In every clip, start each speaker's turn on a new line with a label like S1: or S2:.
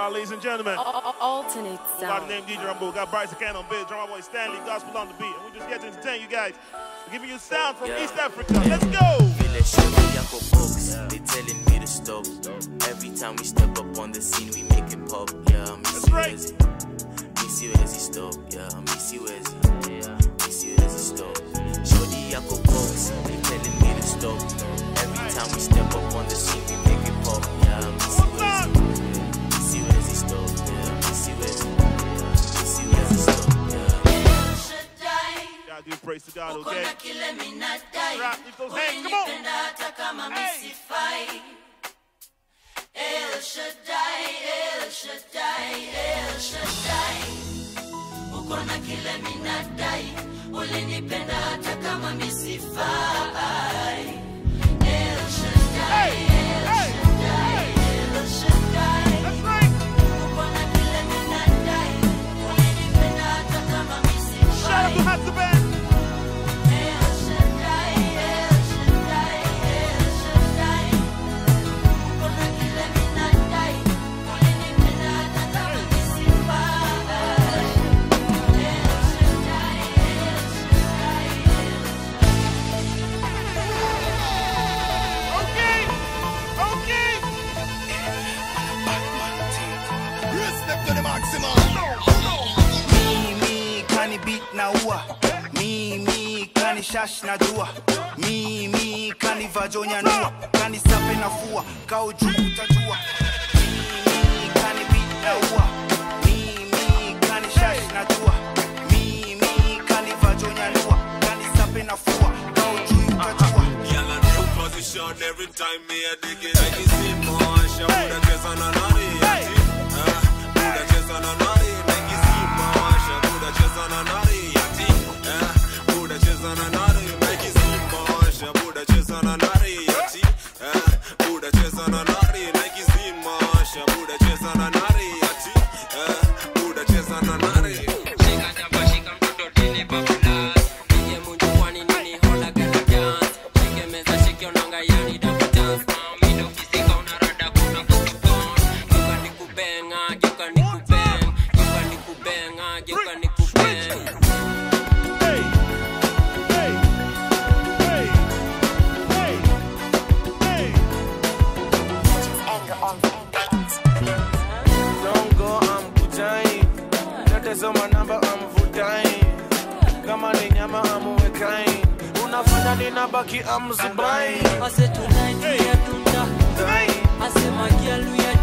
S1: right, ladies and gentlemen.
S2: Alternate sound.
S1: By the
S2: sound.
S1: name DJ Rumble, got Bryce Can on beat, drummer boy Stanley, gospel on the beat. And we just get to entertain you guys. Giving you sound from
S3: Yeah.
S1: East Africa. Let's go!
S3: Vile yako folks, they telling me to stop. Every time we step up on the scene, we make it pop. Yeah, miss you
S1: right.
S3: Miss you Wezzy, stop. Yeah, miss you Wezzy. Yeah, miss you Wezzy, stop. Shorty yako folks, they telling me to stop. Every time we step up on the scene, we make
S1: gotta give praise to God, okay? Come on! El Shaddai, El Shaddai,
S4: El Shaddai. Ulinipenda hata
S5: kama misifai beat Mimi kani shash na dua Mimi kani vajonya nua Kani sape na fua Kau juu Mimi kani Mimi kani shash na dua Mimi kani vajonya nua Kani sape na fua juu
S6: yala position every time me a dig it. I can see more. She woulda just on a
S5: I
S7: say tonight we are
S2: done.
S1: I say my girl we
S8: are.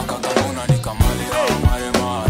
S8: I'm ni kamali au marema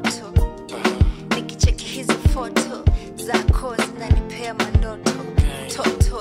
S8: zakho zinganiphe amandodo thotho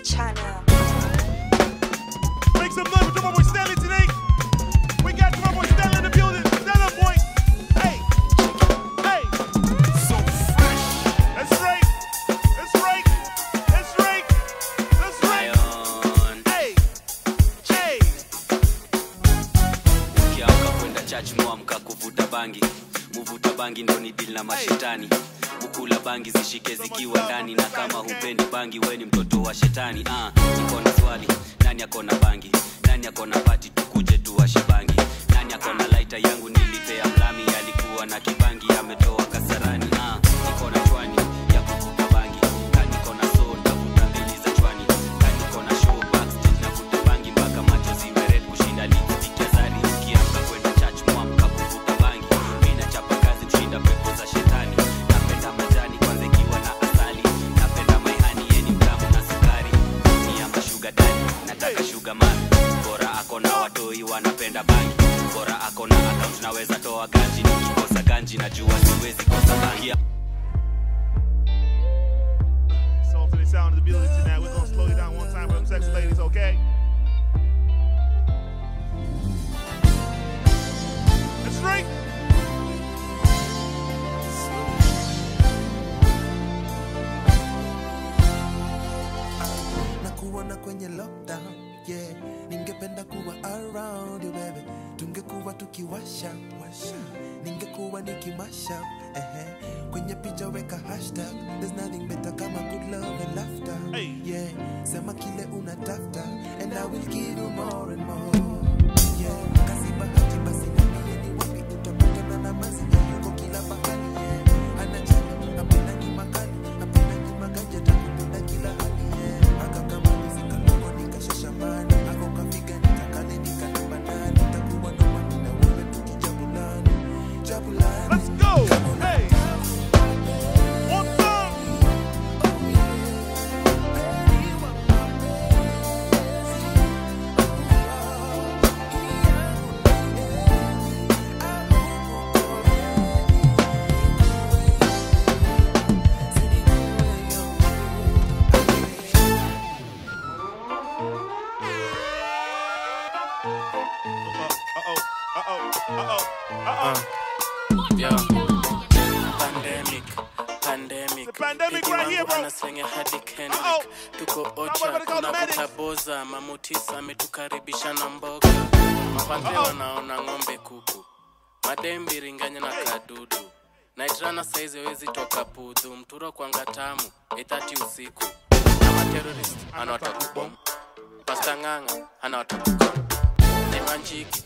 S8: China. shetani ukula bangi zishike zikiwa ndani na kama hupendi bangi we ni mtoto wa shetani. Uh, niko na swali. Nani akona bangi? Nani akona pati? Tukuje tuwashe bangi. Nani akona laita yangu nilipea mlami? Alikuwa na kibangi ametoa kasarani. Uh, niko na chwani najua So kosa
S1: the sound of the ability tonight. We're gonna slow you down one time for them sexy ladies, okay? That's right.
S9: drink. Nakuona kwenye lockdown yeah. Ningependa kuwa around you baby, tungekuwa tukiwasha washa, ningekuwa nikimasha eh -eh. Kwenye picha weka hashtag, there's nothing better kama good love and laughter
S1: hey.
S9: yeah. Sema kile unatafuta and I will give you more and more Uh-uh. Yeah.
S2: Pandemic. Pandemic.
S1: The pandemic right here, bro. Uh-oh.
S2: Mamutisa ametukaribisha na mboga. Mapande wanaona ng'ombe kuku. Madembi ringanya na kadudu. Naitrana saizi wezi toka pudhu, mturo kwanga tamu, itati usiku. Na materorist, anawatakubomu. Pasta ng'ang'a. Nemanjiki,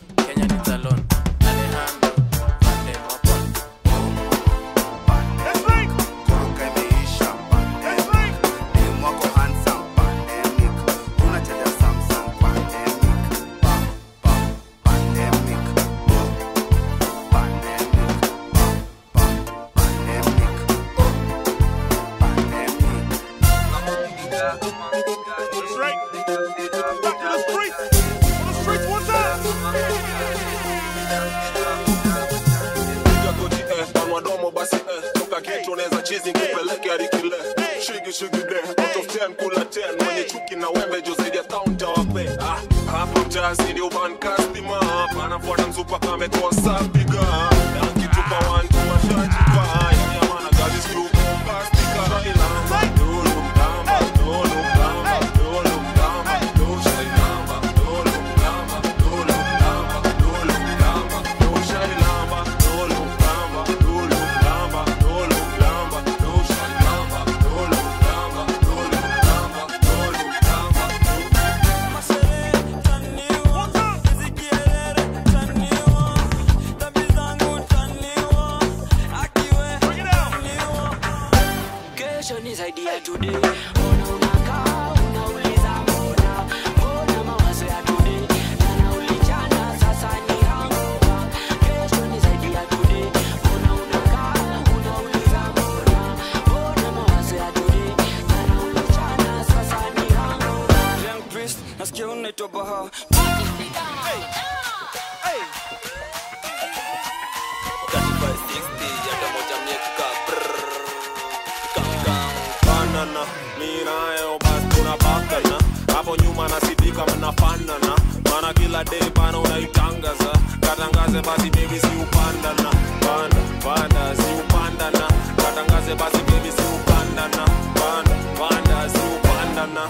S6: nasidika mnafanana mana kila day bana unaitangaza. Katangaze basi bebi si upandana panda panda si upandana katangaze basi bebi si upandana panda panda si upandana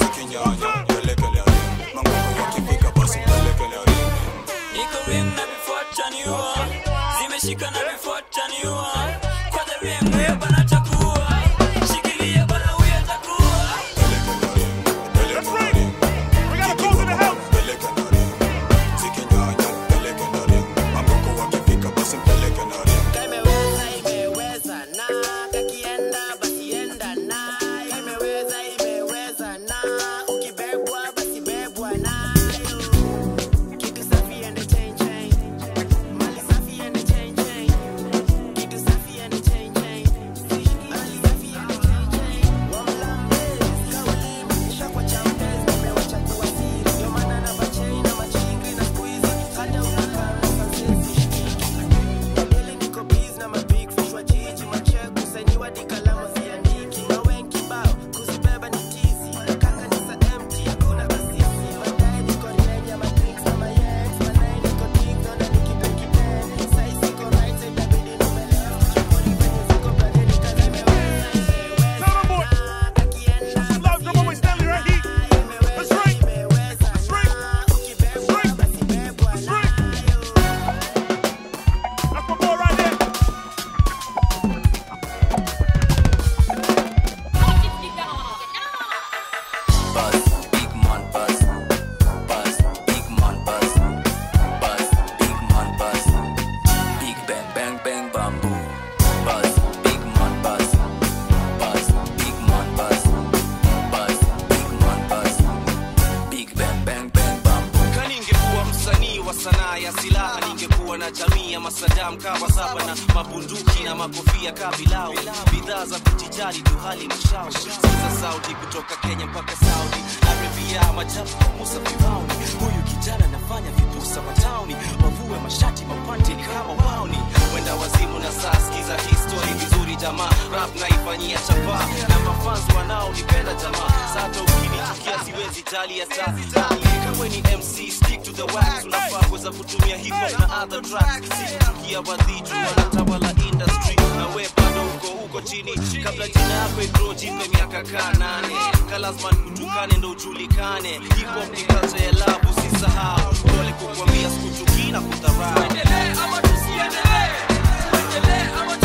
S10: zikinyanya eh. pelekele ring,
S11: mangoko na Zimeshika na
S12: ya kawa saba na mabunduki na makofia kabilao, bidhaa za kujijali tuhali mashauri siza Saudi kutoka kenya mpaka saudi arabia majabu musa firauni. Huyu kijana nafanya vipusa matauni. Wavue mashati mapante kama wauni wenda wazimu na saa skiza vizuri jamaa. Rap naifanyia chapa. Na mafanzi wanaonipenda jamaa. Sata ukinichukia siwezi jali hata. Kama ni mc stick to the wax. Unafaa kuweza kutumia hip hop na other tracks. Sikuchukia wadhiju wanatawala industry. Na we bado uko huko chini. Kabla jina yako igro jipe miaka kaa nane. Kalasman kutukane ndo ujulikane. Hip hop ni kazi ya labu sisahau pole kukwambia sikuchukii na kudharau. Tuendelee
S9: you
S13: let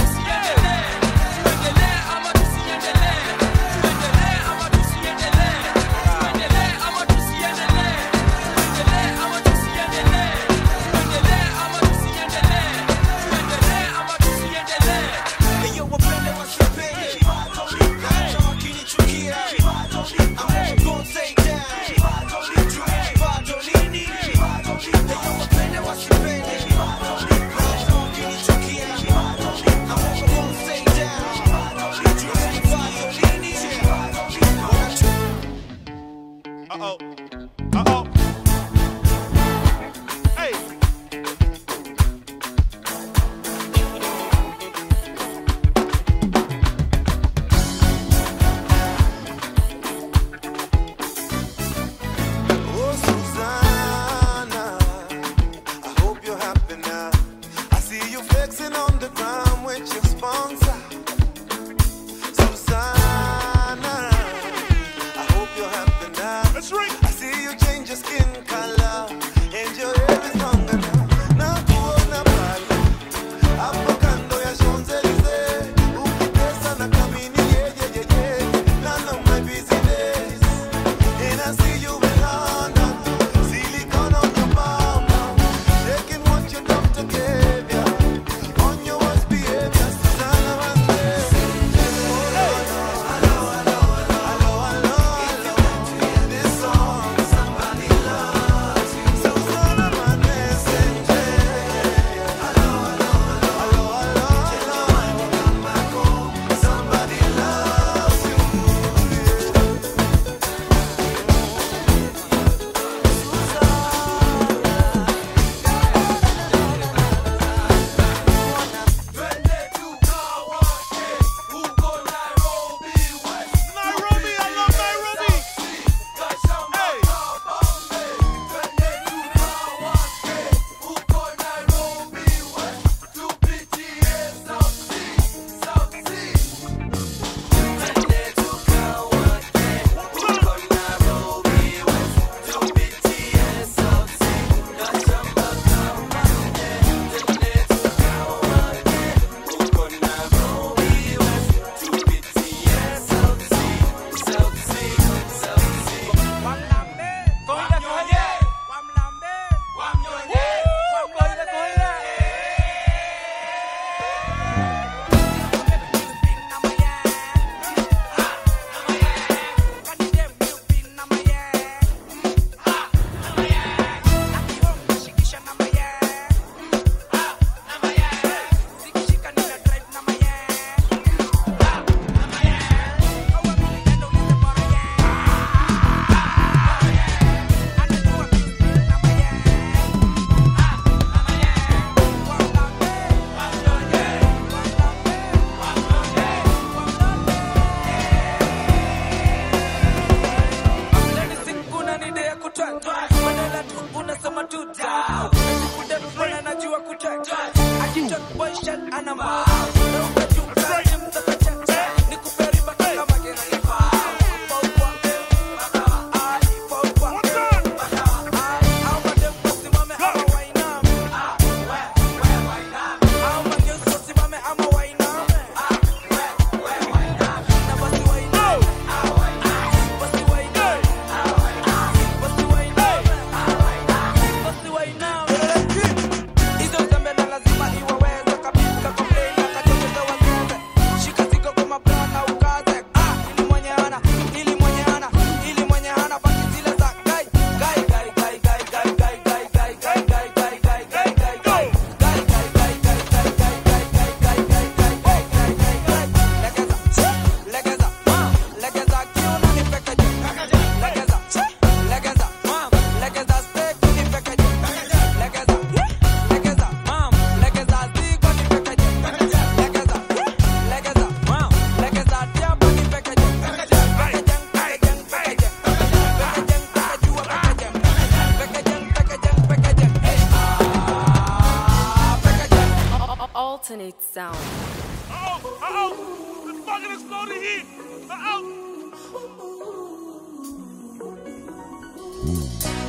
S13: Uhum.